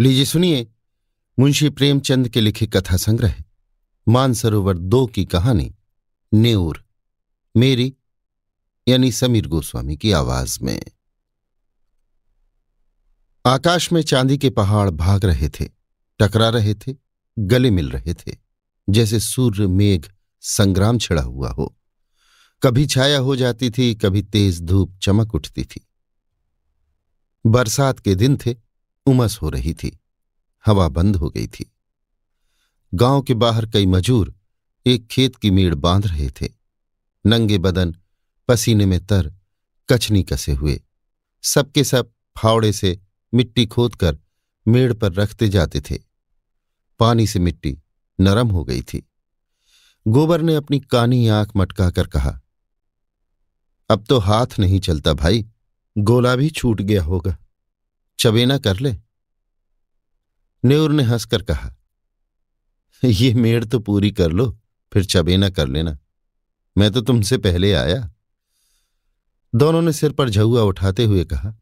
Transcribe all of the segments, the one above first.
लीजिए सुनिए, मुंशी प्रेमचंद के लिखे कथा संग्रह मानसरोवर दो की कहानी, नेऊर, मेरी, यानी समीर गोस्वामी की आवाज़ में। आकाश में चांदी के पहाड़ भाग रहे थे, टकरा रहे थे, गले मिल रहे थे, जैसे सूर्य मेघ संग्राम छिड़ा हुआ हो। कभी छाया हो जाती थी, कभी तेज धूप चमक उठती थी। बरसात के दिन थे उमस हो रही थी। हवा बंद हो गई थी। गाँव के बाहर कई मजूर एक खेत की मेड़ बाँध रहे थे। नंगे बदन, पसीने में तर कचनी कसे हुए। सबके सब फावड़े से मिट्टी खोदकर मेड़ पर रखते जाते थे। पानी से मिट्टी नरम हो गई थी। गोबर ने अपनी कानी आँख मटकाकर कहा, अब तो हाथ नहीं चलता भाई, गोला भी छूट गया होगा। चबेना कर ले। नेउर ने हंसकर कहा, ये मेड़ तो पूरी कर लो, फिर चबेना कर लेना। मैं तो तुमसे पहले आया। दोनों ने सिर पर झुआ उठाते हुए कहा,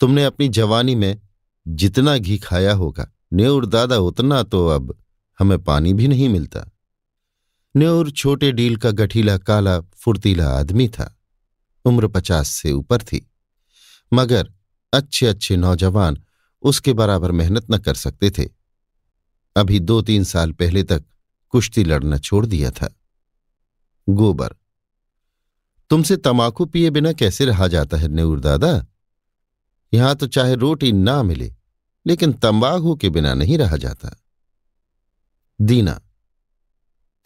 तुमने अपनी जवानी में जितना घी खाया होगा, नेउर दादा उतना तो अब हमें पानी भी नहीं मिलता। न्योर छोटे डील का गठीला काला फुर्तीला आदमी था, उम्र पचास से ऊपर थी, मगर अच्छे अच्छे नौजवान उसके बराबर मेहनत न कर सकते थे। अभी दो तीन साल पहले तक कुश्ती लड़ना छोड़ दिया था। गोबर, तुमसे तमाकू पिए बिना कैसे रहा जाता है नेऊर दादा? यहाँ तो चाहे रोटी ना मिले, लेकिन तंबाकू के बिना नहीं रहा जाता। दीना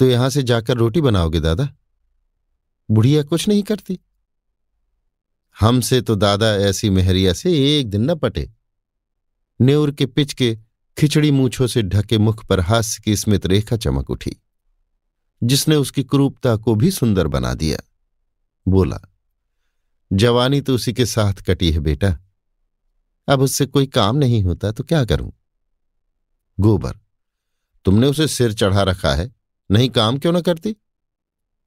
तो यहाँ से जाकर रोटी बनाओगे दादा? बुढ़िया कुछ नहीं करती। हमसे तो दादा ऐसी मेहरिया से एक दिन न पटे। नेउर के पिच के खिचड़ी मूछों से ढके मुख पर हास्य की स्मित रेखा चमक उठी, जिसने उसकी क्रूपता को भी सुंदर बना दिया। बोला, जवानी तो उसी के साथ कटी है बेटा। अब उससे कोई काम नहीं होता तो क्या करूँ? गोबर, तुमने उसे सिर चढ़ा रखा है, नहीं काम क्यों ना करती?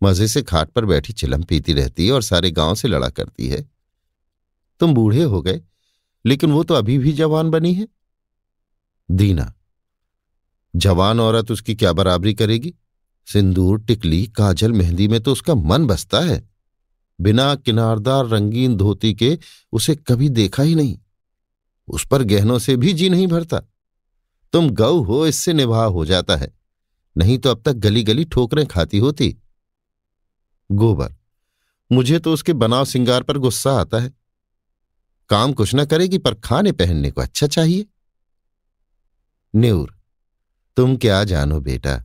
मज़े से खाट पर बैठी चिलम पीती रहती है और सारे गाँव से लड़ा करती है। तुम बूढ़े हो गए लेकिन वो तो अभी भी जवान बनी है। दीना, जवान औरत उसकी क्या बराबरी करेगी? सिंदूर, टिकली, काजल, मेहंदी में तो उसका मन बसता है। बिना किनारदार रंगीन धोती के उसे कभी देखा ही नहीं। उस पर गहनों से भी जी नहीं भरता। तुम गौ हो, इससे निभाव हो जाता है। नहीं तो अब तक गली गली ठोकरें खाती होती। गोबर, मुझे तो उसके बनाव सिंगार पर गुस्सा आता है। काम कुछ ना करेगी, पर खाने पहनने को अच्छा चाहिए। न्यूर तुम क्या जानो बेटा,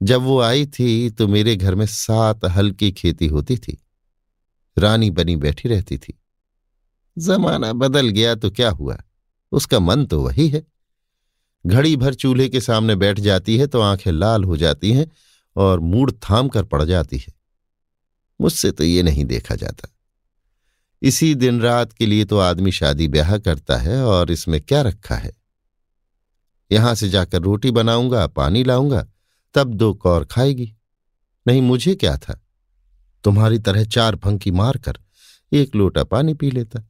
जब वो आई थी तो मेरे घर में सात हल की खेती होती थी। रानी बनी बैठी रहती थी। जमाना बदल गया तो क्या हुआ? उसका मन तो वही है। घड़ी भर चूल्हे के सामने बैठ जाती है तो आँखें लाल हो जाती हैं और मूड थाम कर पड़ जाती है। मुझसे तो ये नहीं देखा जाता। इसी दिन रात के लिए तो आदमी शादी ब्याह करता है और इसमें क्या रखा है? यहाँ से जाकर रोटी बनाऊँगा, पानी लाऊँगा, तब दो कौर खाएगी। नहीं, मुझे क्या था? तुम्हारी तरह चार फंकी मारकर एक लोटा पानी पी लेता।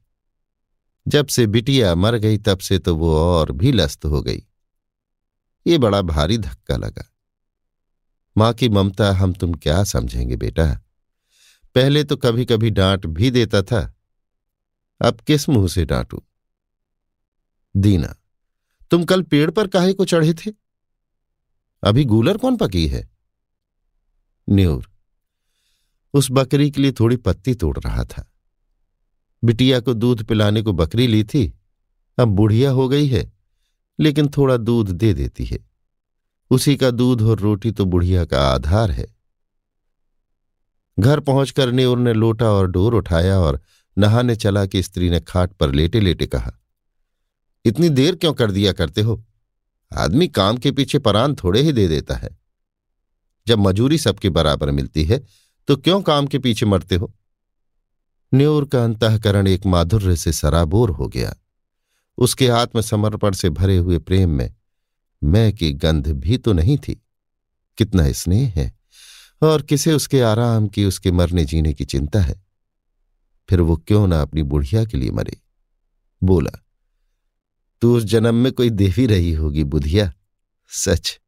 जब से बिटिया मर गई, तब से तो वो और भी लस्त हो गई। ये बड़ा भारी धक्का लगा। माँ की ममता, हम तुम क्या समझेंगे बेटा? पहले तो कभी कभी डांट भी देता था अब किस मुँह से डांटू? दीना, तुम कल पेड़ पर काहे को चढ़े थे? अभी गूलर कौन पकी है? न्यूर उस बकरी के लिए थोड़ी पत्ती तोड़ रहा था। बिटिया को दूध पिलाने को बकरी ली थी, अब बुढ़िया हो गई है, लेकिन थोड़ा दूध दे देती है। उसी का दूध और रोटी तो बुढ़िया का आधार है। घर पहुंचकर नेउर ने लोटा और डोर उठाया और नहाने चला कि स्त्री ने खाट पर लेटे लेटे कहा, इतनी देर क्यों कर दिया करते हो? आदमी काम के पीछे परान थोड़े ही दे देता है। जब मजूरी सबके बराबर मिलती है तो क्यों काम के पीछे मरते हो? न्योर का अंतकरण एक माधुर्य से सराबोर हो गया। उसके आत्मसमर्पण से भरे हुए प्रेम में, मैं की गंध भी तो नहीं थी। कितना स्नेह है, और किसे उसके आराम की, उसके मरने जीने की चिंता है? फिर वो क्यों ना अपनी बुढ़िया के लिए मरे? बोला, तू उस जन्म में कोई देवी रही होगी बुधिया सच।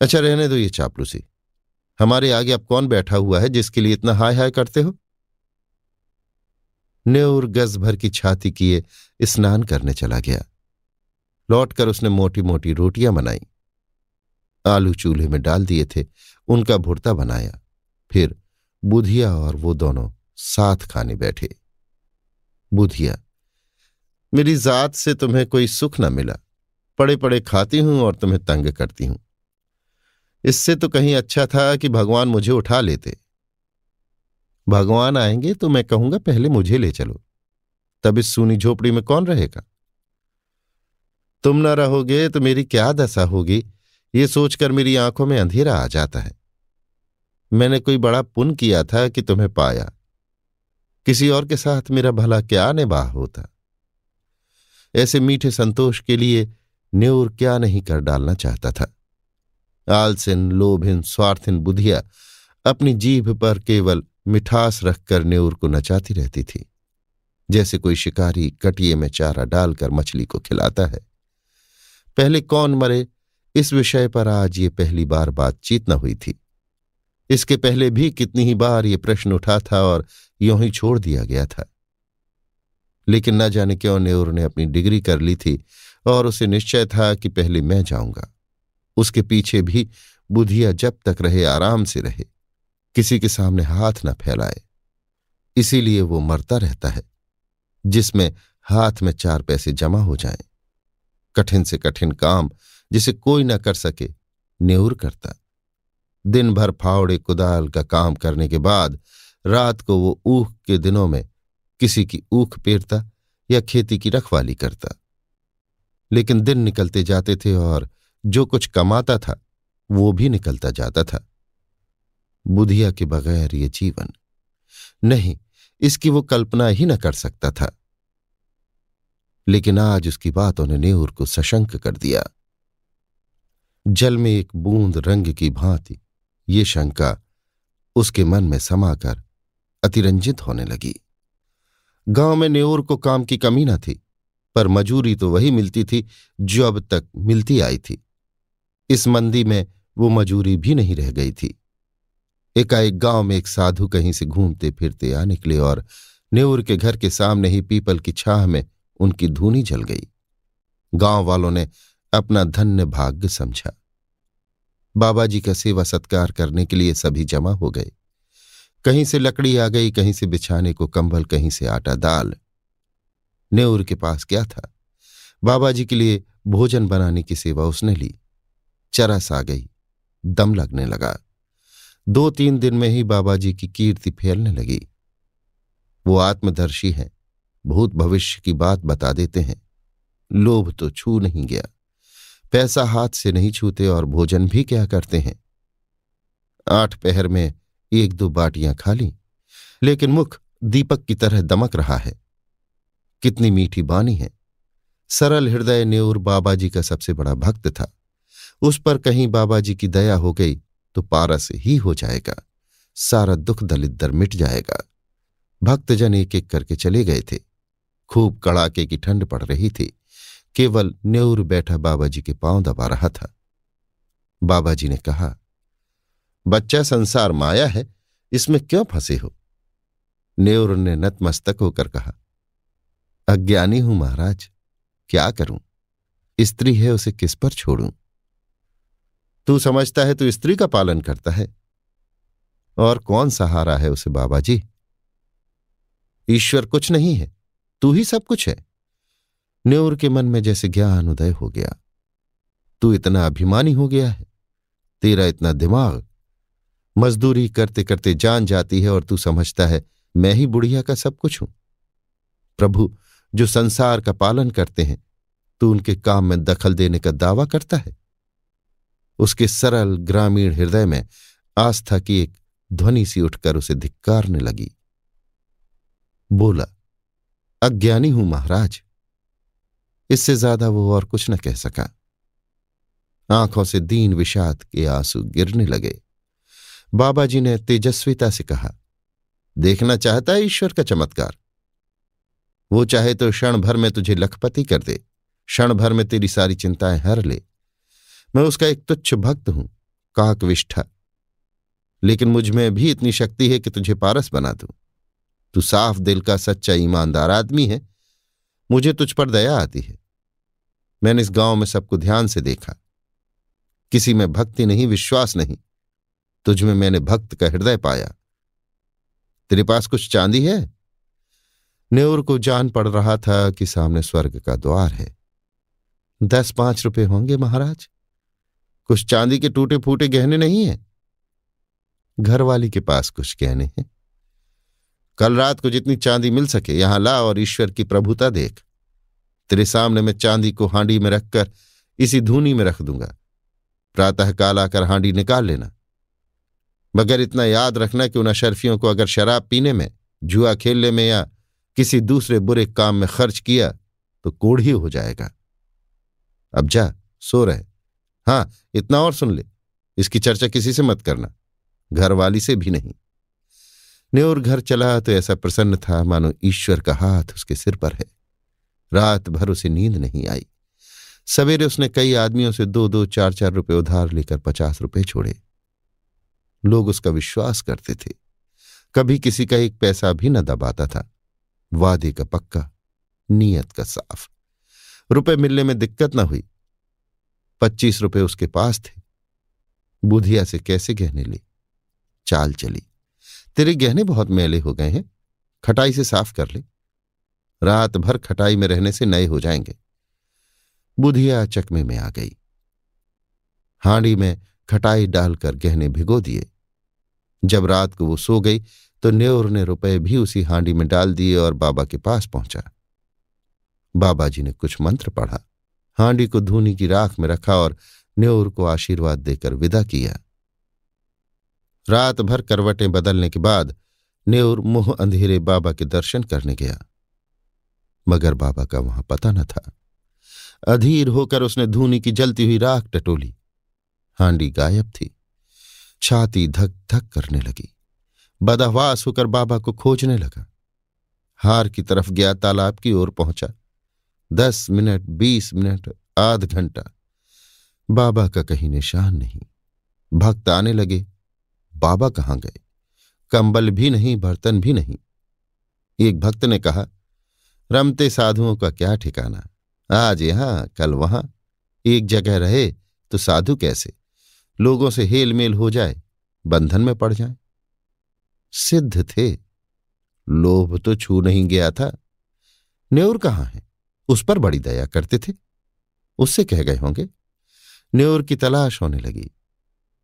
अच्छा रहने दो ये चापलूसी। हमारे आगे अब कौन बैठा हुआ है जिसके लिए इतना हाय हाय करते हो? न्यूर गज भर की छाती किए स्नान करने चला गया। लौटकर उसने मोटी मोटी रोटियाँ बनाई। आलू चूल्हे में डाल दिए थे, उनका भुर्ता बनाया। फिर बुधिया और वो दोनों साथ खाने बैठे। बुधिया मेरी जात से तुम्हें कोई सुख न मिला। पड़े पड़े खाती हूँ और तुम्हें तंग करती हूँ। इससे तो कहीं अच्छा था कि भगवान मुझे उठा लेते। भगवान आएँगे तो मैं कहूँगा, पहले मुझे ले चलो। तब इस सूनी झोपड़ी में कौन रहेगा? तुम न रहोगे तो मेरी क्या दशा होगी? ये सोचकर मेरी आँखों में अंधेरा आ जाता है। मैंने कोई बड़ा पुण्य किया था कि तुम्हें पाया। किसी और के साथ मेरा भला क्या निबाह होता? ऐसे मीठे संतोष के लिए न्यूर क्या नहीं कर डालना चाहता था? आलसिन, लोभिन, स्वार्थिन बुधिया अपनी जीभ पर केवल मिठास रखकर न्यूर को नचाती रहती थी। जैसे कोई शिकारी कटिए में चारा डालकर मछली को खिलाता है। पहले कौन मरे, इस विषय पर आज ये पहली बार बातचीत न हुई थी। इसके पहले भी कितनी ही बार ये प्रश्न उठा था और यों ही छोड़ दिया गया था। लेकिन न जाने क्यों न्यूर ने अपनी डिग्री कर ली थी और उसे निश्चय था कि पहले मैं जाऊँगा। उसके पीछे भी बुधिया जब तक रहे, आराम से रहे। किसी के सामने हाथ न फैलाए। इसीलिए वो मरता रहता है, जिसमें हाथ में चार पैसे जमा हो जाएँ। कठिन से कठिन काम जिसे कोई ना कर सके न्यूर करता। दिन भर फावड़े कुदाल का काम करने के बाद रात को वो ऊख के दिनों में किसी की ऊख पेरता या खेती की रखवाली करता। लेकिन दिन निकलते जाते थे और जो कुछ कमाता था, वो भी निकलता जाता था। बुधिया के बगैर ये जीवन नहीं, इसकी वो कल्पना ही न कर सकता था। लेकिन आज उसकी बातों ने नेहूर को सशंक कर दिया। जल में एक बूंद रंग की भांति ये शंका उसके मन में समाकर अतिरंजित होने लगी। गाँव में नेऊर को काम की कमी न थी, पर मजूरी तो वही मिलती थी जो अब तक मिलती आई थी। इस मंदी में वो मजूरी भी नहीं रह गई थी। एकाएक गाँव में एक साधु कहीं से घूमते फिरते आ निकले और नेऊर के घर के सामने ही पीपल की छाह में उनकी धूनी जल गई। गाँव वालों ने अपना धन्य भाग्य समझा। बाबा जी का सेवा सत्कार करने के लिए सभी जमा हो गए। कहीं से लकड़ी आ गई, कहीं से बिछाने को कंबल, कहीं से आटा, दाल। नेऊर के पास क्या था? बाबा जी के लिए भोजन बनाने की सेवा उसने ली। चरस आ गई। दम लगने लगा। दो तीन दिन में ही बाबा जी की कीर्ति फैलने लगी। वो आत्मदर्शी हैं। भूत भविष्य की बात बता देते हैं। लोभ तो छू नहीं गया। पैसा हाथ से नहीं छूते और भोजन भी क्या करते हैं? आठ पहर में एक दो बाटियाँ खा ली, लेकिन मुख दीपक की तरह दमक रहा है। कितनी मीठी बानी है। सरल हृदय नेऊर बाबा जी का सबसे बड़ा भक्त था। उस पर कहीं बाबा जी की दया हो गई तो पारस ही हो जाएगा। सारा दुख दलिद्दर मिट जाएगा। भक्तजन एक एक करके चले गए थे। खूब कड़ाके की ठंड पड़ रही थी। केवल न्यूर बैठा बाबा जी के पाँव दबा रहा था। बाबा जी ने कहा, बच्चा संसार माया है, इसमें क्यों फंसे हो? नेउर ने नतमस्तक होकर कहा, अज्ञानी हूँ महाराज, क्या करूँ? स्त्री है उसे किस पर छोड़ूं? तू समझता है तो स्त्री का पालन करता है। और कौन सहारा है उसे बाबा जी ईश्वर कुछ नहीं है, तू ही सब कुछ है। न्योर के मन में जैसे ज्ञान उदय हो गया। तू इतना अभिमानी हो गया है। तेरा इतना दिमाग। मजदूरी करते करते जान जाती है और तू समझता है, मैं ही बुढ़िया का सब कुछ हूँ। प्रभु, जो संसार का पालन करते हैं, तू उनके काम में दखल देने का दावा करता है। उसके सरल ग्रामीण हृदय में आस्था की एक ध्वनि सी उठकर उसे धिक्कारने लगी। बोला, अज्ञानी हूँ महाराज। इससे ज़्यादा वो और कुछ न कह सका। आँखों से दीन विषाद के आँसू गिरने लगे। बाबा जी ने तेजस्विता से कहा, देखना चाहता है ईश्वर का चमत्कार। वो चाहे तो क्षण भर में तुझे लखपति कर दे, क्षण भर में तेरी सारी चिंताएँ हर ले। मैं उसका एक तुच्छ भक्त हूँ, काकविष्ठा। लेकिन मुझमें भी इतनी शक्ति है कि तुझे पारस बना दूँ। तू साफ़ दिल का सच्चा ईमानदार आदमी है। मुझे तुझ पर दया आती है। मैंने इस गाँव में सबको ध्यान से देखा। किसी में भक्ति नहीं, विश्वास नहीं। तुझ में मैंने भक्त का हृदय पाया। तेरे पास कुछ चांदी है? न्योर को जान पड़ रहा था कि सामने स्वर्ग का द्वार है। दस पाँच रुपए होंगे महाराज। कुछ चांदी के टूटे फूटे गहने नहीं है। घरवाली के पास कुछ गहने हैं। कल रात को जितनी चांदी मिल सके, यहाँ ला और ईश्वर की प्रभुता देख। तेरे सामने मैं चांदी को हांडी में रखकर इसी धूनी में रख दूँगा। प्रातः काल आकर हांडी निकाल लेना। मगर इतना याद रखना कि उन अशरफियों को अगर शराब पीने में, जुआ खेलने में या किसी दूसरे बुरे काम में खर्च किया तो कोढ़ी हो जाएगा। अब जा, सो रहे। हाँ, इतना और सुन ले। इसकी चर्चा किसी से मत करना। घर वाली से भी नहीं। न्योर घर चला तो ऐसा प्रसन्न था, मानो ईश्वर का हाथ उसके सिर पर है। रात भर उसे नींद नहीं आई। सवेरे उसने कई आदमियों से दो दो चार चार रुपए उधार लेकर पचास रुपए छोड़े। लोग उसका विश्वास करते थे। कभी किसी का एक पैसा भी न दबाता था। वादे का पक्का, नीयत का साफ़। रुपए मिलने में दिक्कत न हुई। पच्चीस रुपए उसके पास थे। बुधिया से कैसे गहने ले? चाल चली। तेरे गहने बहुत मैले हो गए हैं। खटाई से साफ़ कर ले। रात भर खटाई में रहने से नए हो जाएँगे। बुधिया चकमे में आ गई। हांडी में खटाई डालकर गहने भिगो दिए। जब रात को वो सो गई तो न्योर ने रुपए भी उसी हांडी में डाल दिए और बाबा के पास पहुँचा। बाबा जी ने कुछ मंत्र पढ़ा। हांडी को धूनी की राख में रखा और न्योर को आशीर्वाद देकर विदा किया। रात भर करवटें बदलने के बाद नेउर मुँह अंधेरे बाबा के दर्शन करने गया। मगर बाबा का वहाँ पता न था। अधीर होकर उसने धूनी की जलती हुई राख टटोली। हांडी गायब थी। छाती धक धक करने लगी। बदहवास होकर बाबा को खोजने लगा। हार की तरफ़ गया, तालाब की ओर पहुँचा। दस मिनट, बीस मिनट, आध घंटा। बाबा का कहीं निशान नहीं। भक्त आने लगे। बाबा कहाँ गए? कंबल भी नहीं, बर्तन भी नहीं। एक भक्त ने कहा, रमते साधुओं का क्या ठिकाना? आज यहाँ, कल वहाँ। एक जगह रहे तो साधु कैसे? लोगों से हेल मेल हो जाए, बंधन में पड़ जाए। सिद्ध थे। लोभ तो छू नहीं गया था। न्योर कहाँ है? उस पर बड़ी दया करते थे। उससे कह गए होंगे न्योर की तलाश होने लगी।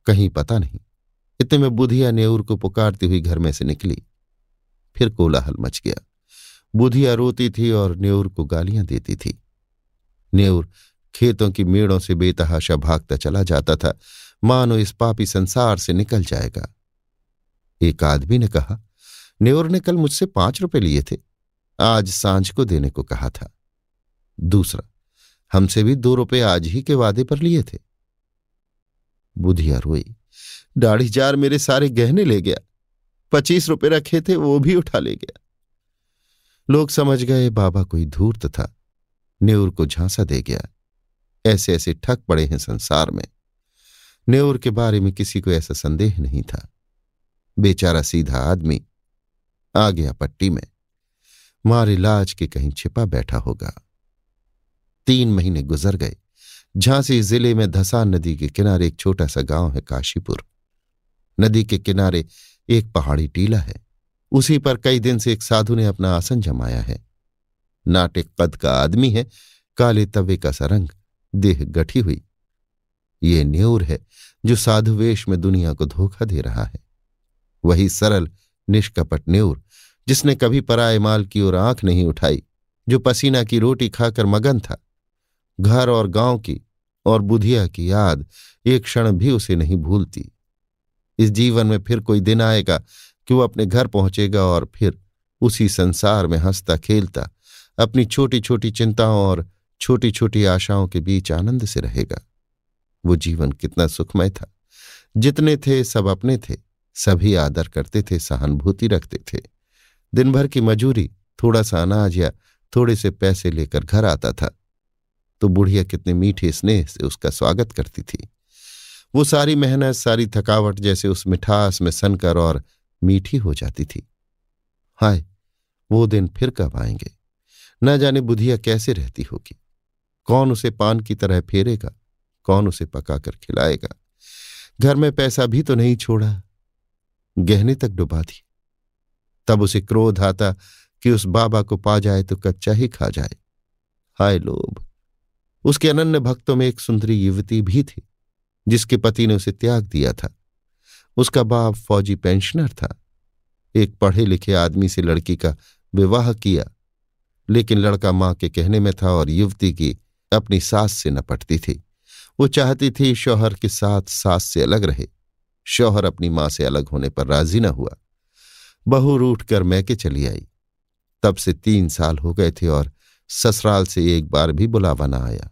कहीं पता नहीं। इतने में बुधिया नेऊर को पुकारती हुई घर में से निकली। फिर कोलाहल मच गया। बुधिया रोती थी और न्योर को गालियाँ देती थी। न्योर खेतों की मेड़ों से बेतहाशा भागता चला जाता था। मानो इस पापी संसार से निकल जाएगा। एक आदमी ने कहा न्योर ने कल मुझसे पाँच रुपए लिए थे। आज साँझ को देने को कहा था। दूसरा, हमसे भी दो रुपए आज ही के वादे पर लिए थे। बुधिया रोई दाढ़ी जार मेरे सारे गहने ले गया। पच्चीस रुपए रखे थे, वो भी उठा ले गया। लोग समझ गए बाबा कोई धूर्त था। नेउर को झांसा दे गया। ऐसे ऐसे ठक पड़े हैं संसार में। नेउर के बारे में किसी को ऐसा संदेह नहीं था। बेचारा सीधा आदमी आ गया पट्टी में, मारे लाज के कहीं छिपा बैठा होगा। तीन महीने गुजर गए। झांसी ज़िले में धसान नदी के किनारे एक छोटा सा गाँव है काशीपुर। नदी के किनारे एक पहाड़ी टीला है। उसी पर कई दिन से एक साधु ने अपना आसन जमाया है। नाटिक कद का आदमी है, काले तवे का सरंग देह गठी हुई। ये न्यूर है, जो साधु वेश में दुनिया को धोखा दे रहा है। वही सरल, निष्कपट न्यूर, जिसने कभी पराए माल की ओर आँख नहीं उठाई, जो पसीना की रोटी खाकर मगन था। घर और गाँव की और बुधिया की याद एक क्षण भी उसे नहीं भूलती। इस जीवन में फिर कोई दिन आएगा कि वो अपने घर पहुंचेगा और फिर उसी संसार में हंसता खेलता अपनी छोटी छोटी चिंताओं और छोटी छोटी आशाओं के बीच आनंद से रहेगा। वो जीवन कितना सुखमय था। जितने थे सब अपने थे, सभी आदर करते थे, सहानुभूति रखते थे। दिन भर की मजूरी थोड़ा सा अनाज या थोड़े से पैसे लेकर घर आता था। तो बुढ़िया कितने मीठे स्नेह से उसका स्वागत करती थी। वो सारी मेहनत, सारी थकावट जैसे उस मिठास में सनकर और मीठी हो जाती थी। हाय, वो दिन फिर कब आएँगे? न जाने बुधिया कैसे रहती होगी। कौन उसे पान की तरह फेरेगा? कौन उसे पकाकर खिलाएगा? घर में पैसा भी तो नहीं छोड़ा। गहने तक डुबा दी। तब उसे क्रोध आता कि उस बाबा को पा जाए तो कच्चा ही खा जाए। हाय लोभ। उसके अनन्य भक्तों में एक सुंदरी युवती भी थी। जिसके पति ने उसे त्याग दिया था। उसका बाप फौजी पेंशनर था। एक पढ़े लिखे आदमी से लड़की का विवाह किया। लेकिन लड़का माँ के कहने में था और युवती की अपनी सास से न पटती थी। वो चाहती थी शौहर के साथ सास से अलग रहे। शौहर अपनी माँ से अलग होने पर राज़ी न हुआ। बहू रूठ कर मैके चली आई। तब से तीन साल हो गए थे और ससुराल से एक बार भी बुलावा न आया।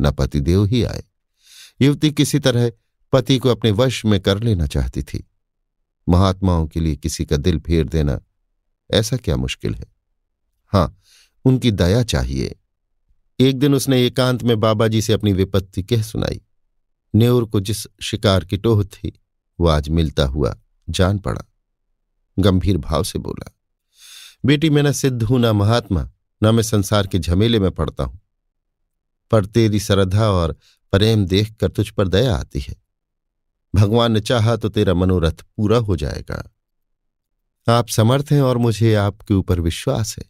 न पतिदेव ही आए। युवती किसी तरह पति को अपने वश में कर लेना चाहती थी। महात्माओं के लिए किसी का दिल फेर देना ऐसा क्या मुश्किल है? हाँ, उनकी दया चाहिए। एक दिन उसने एकांत में बाबा जी से अपनी विपत्ति कह सुनाई। नेउर को जिस शिकार की टोह थी, वो आज मिलता हुआ जान पड़ा। गंभीर भाव से बोला, बेटी, मैं न सिद्ध हूँ, ना महात्मा, न मैं संसार के झमेले में पड़ता हूँ। पर तेरी श्रद्धा और प्रेम देखकर तुझ पर दया आती है। भगवान ने चाहा तो तेरा मनोरथ पूरा हो जाएगा। आप समर्थ हैं और मुझे आपके ऊपर विश्वास है।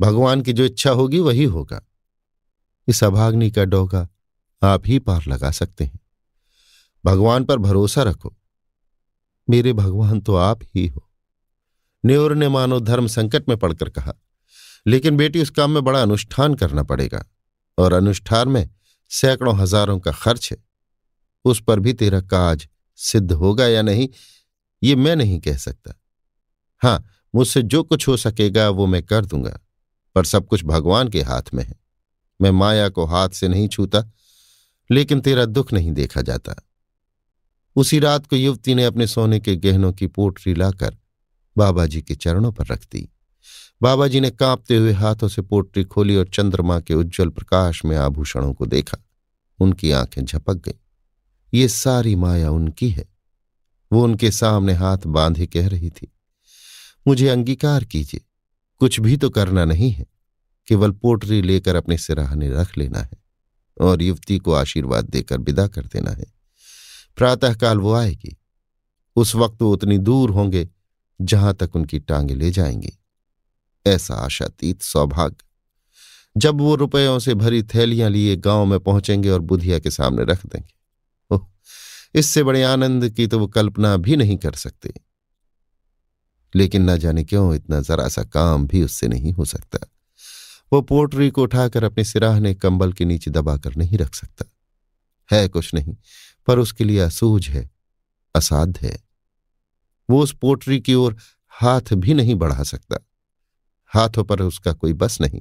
भगवान की जो इच्छा होगी वही होगा। इस अभाग्नि का डोगा आप ही पार लगा सकते हैं। भगवान पर भरोसा रखो। मेरे भगवान तो आप ही हो। न्योर ने मानो धर्म संकट में पड़कर कहा, लेकिन बेटी, उस काम में बड़ा अनुष्ठान करना पड़ेगा। और अनुष्ठान में सैकड़ों हज़ारों का खर्च है। उस पर भी तेरा काज सिद्ध होगा या नहीं, ये मैं नहीं कह सकता। हाँ, मुझसे जो कुछ हो सकेगा वो मैं कर दूँगा, पर सब कुछ भगवान के हाथ में है। मैं माया को हाथ से नहीं छूता, लेकिन तेरा दुख नहीं देखा जाता। उसी रात को युवती ने अपने सोने के गहनों की पोटरी लाकर बाबा जी के चरणों पर रख दी। बाबा जी ने कांपते हुए हाथों से पोटरी खोली और चंद्रमा के उज्जवल प्रकाश में आभूषणों को देखा। उनकी आँखें झपक गईं। ये सारी माया उनकी है। वो उनके सामने हाथ बांधे कह रही थी, मुझे अंगीकार कीजिए। कुछ भी तो करना नहीं है। केवल पोटरी लेकर अपने सिराहने रख लेना है और युवती को आशीर्वाद देकर विदा कर देना है। प्रातःकाल वो आएगी। उस वक्त वो उतनी दूर होंगे जहाँ तक उनकी टांगे ले जाएँगी। ऐसा आशातीत सौभाग्य। जब वो रुपयों से भरी थैलियाँ लिए गाँव में पहुँचेंगे और बुधिया के सामने रख देंगे। ओह, इससे बड़े आनंद की तो वो कल्पना भी नहीं कर सकते। लेकिन न जाने क्यों इतना जरा सा काम भी उससे नहीं हो सकता। वो पोटरी को उठाकर अपने सिराहने कंबल के नीचे दबाकर नहीं रख सकता। है कुछ नहीं, पर उसके लिए असूझ है, असाध्य है। वो उस पोट्री की ओर हाथ भी नहीं बढ़ा सकता। हाथों पर उसका कोई बस नहीं।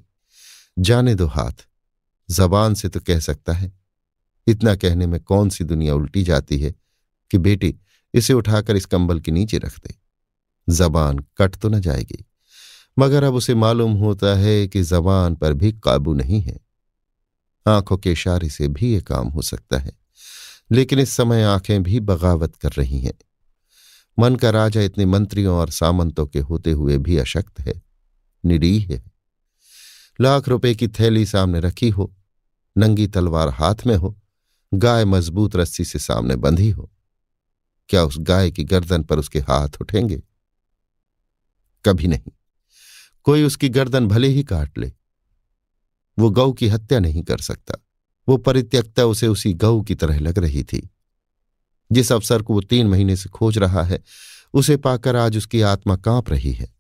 जाने दो हाथ। जबान से तो कह सकता है, इतना कहने में कौन सी दुनिया उल्टी जाती है कि बेटी इसे उठाकर इस कंबल के नीचे रख दे। जबान कट तो न जाएगी, मगर अब उसे मालूम होता है कि जबान पर भी काबू नहीं है। आँखों के इशारे से भी ये काम हो सकता है, लेकिन इस समय आँखें भी बगावत कर रही हैं। मन का राजा इतने मंत्रियों और सामंतों के होते हुए भी अशक्त है। निरीह है। लाख रुपए की थैली सामने रखी हो, नंगी तलवार हाथ में हो, गाय मज़बूत रस्सी से सामने बंधी हो, क्या उस गाय की गर्दन पर उसके हाथ उठेंगे? कभी नहीं। कोई उसकी गर्दन भले ही काट ले। वो गौ की हत्या नहीं कर सकता। वो परित्यक्ता उसे उसी गौ की तरह लग रही थी। जिस अवसर को वो तीन महीने से खोज रहा है, उसे पाकर आज उसकी आत्मा काँप रही है।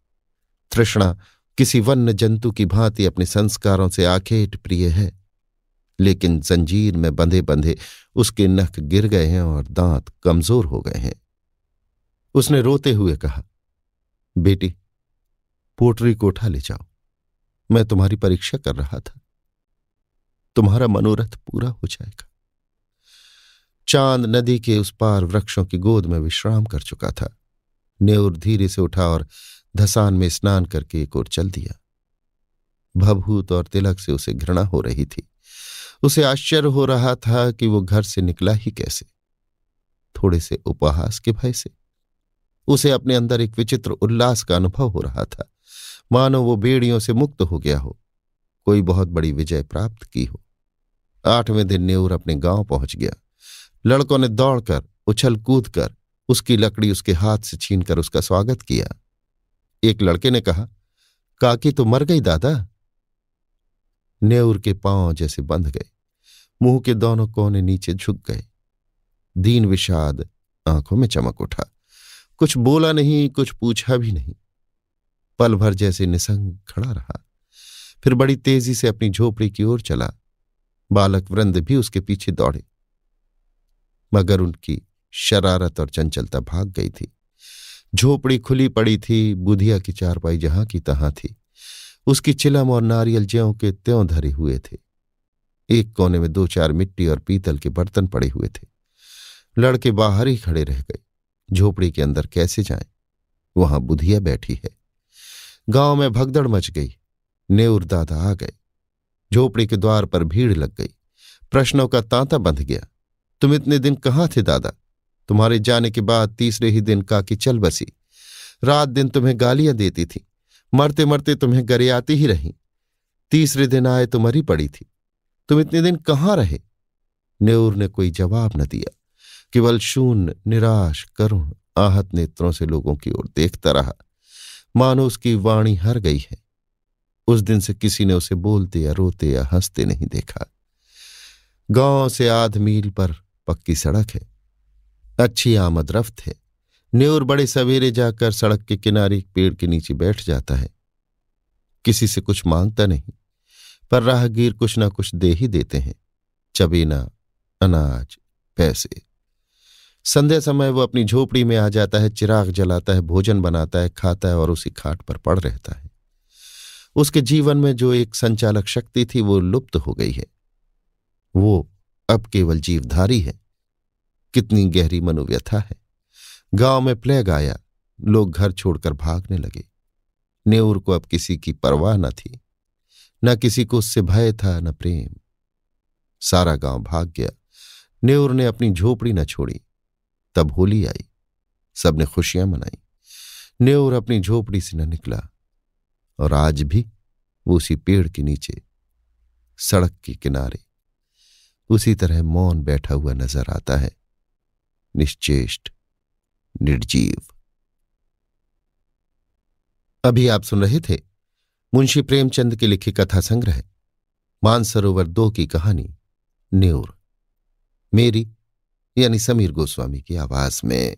तृष्णा किसी वन्य जंतु की भांति अपने संस्कारों से आखेट प्रिय है। लेकिन जंजीर में बंधे बंधे उसके नख गिर गए हैं और दांत कमज़ोर हो गए हैं। उसने रोते हुए कहा, बेटी, पोटरी को उठा ले जाओ। मैं तुम्हारी परीक्षा कर रहा था। तुम्हारा मनोरथ पूरा हो जाएगा। चाँद नदी के उस पार वृक्षों की गोद में विश्राम कर चुका था। नेउर धीरे से उठा और धसान में स्नान करके एक ओर चल दिया। भभूत और तिलक से उसे घृणा हो रही थी। उसे आश्चर्य हो रहा था कि वो घर से निकला ही कैसे। थोड़े से उपहास के भय से। उसे अपने अंदर एक विचित्र उल्लास का अनुभव हो रहा था। मानो वो बेड़ियों से मुक्त हो गया हो। कोई बहुत बड़ी विजय प्राप्त की हो। आठवें दिन नेऊर अपने गाँव पहुँच गया। लड़कों ने दौड़कर उछल कूद कर, उसकी लकड़ी उसके हाथ से छीनकर उसका स्वागत किया। एक लड़के ने कहा, काकी तो मर गई, दादा? नेऊर के पाँव जैसे बंध गए। मुँह के दोनों कोने नीचे झुक गए। दीन विषाद आँखों में चमक उठा। कुछ बोला नहीं, कुछ पूछा भी नहीं। पल भर जैसे निसंग खड़ा रहा। फिर बड़ी तेज़ी से अपनी झोपड़ी की ओर चला। बालक वृंद भी उसके पीछे दौड़े। मगर उनकी शरारत और चंचलता भाग गई थी। झोपड़ी खुली पड़ी थी, बुधिया की चारपाई जहाँ की तहां थी। उसकी चिलम और नारियल ज्यों के त्यों धरे हुए थे। एक कोने में दो चार मिट्टी और पीतल के बर्तन पड़े हुए थे। लड़के बाहर ही खड़े रह गए। झोपड़ी के अंदर कैसे जाएँ? वहाँ बुधिया बैठी है। गाँव में भगदड़ मच गई। नेउर दादा आ गए। झोपड़ी के द्वार पर भीड़ लग गई। प्रश्नों का तांता बंध गया। तुम इतने दिन कहाँ थे दादा? तुम्हारे जाने के बाद तीसरे ही दिन काकी चल बसी। रात दिन तुम्हें गालियाँ देती थी। मरते मरते तुम्हें गरियाती ही रही। तीसरे दिन आए तो मरी पड़ी थी। तुम इतने दिन कहाँ रहे? नेऊर ने कोई जवाब न दिया। केवल शून्य, निराश, करुण, आहत नेत्रों से लोगों की ओर देखता रहा। मानो उसकी वाणी हर गई है। उस दिन से किसी ने उसे बोलते या रोते या हँसते नहीं देखा। गाँव से आध मील पर पक्की सड़क है। अच्छी आमद रफ्त है न्यूर बड़े सवेरे जाकर सड़क के किनारे एक पेड़ के नीचे बैठ जाता है। किसी से कुछ माँगता नहीं, पर राहगीर कुछ ना कुछ दे ही देते हैं। चबीना, अनाज, पैसे। संध्या समय वो अपनी झोपड़ी में आ जाता है, चिराग जलाता है, भोजन बनाता है, खाता है और उसी खाट पर पड़ रहता है। उसके जीवन में जो एक संचालक शक्ति थी, वो लुप्त हो गई है। वो अब केवल जीवधारी है। कितनी गहरी मनोव्यथा है। गाँव में प्लेग आया, लोग घर छोड़कर भागने लगे। नेऊर को अब किसी की परवाह न थी, न किसी को उससे भय था, न प्रेम। सारा गाँव भाग गया। नेऊर ने अपनी झोपड़ी न छोड़ी। तब होली आई। सबने खुशियाँ मनाई। नेऊर अपनी झोपड़ी से न निकला और आज भी वो उसी पेड़ के नीचे, सड़क के किनारे, उसी तरह मौन बैठा हुआ नज़र आता है। निश्चेष्ट, निर्जीव। अभी आप सुन रहे थे मुंशी प्रेमचंद के लिखे कथा संग्रह, मानसरोवर दो की कहानी, न्यूर। मेरी यानी समीर गोस्वामी की आवाज़ में।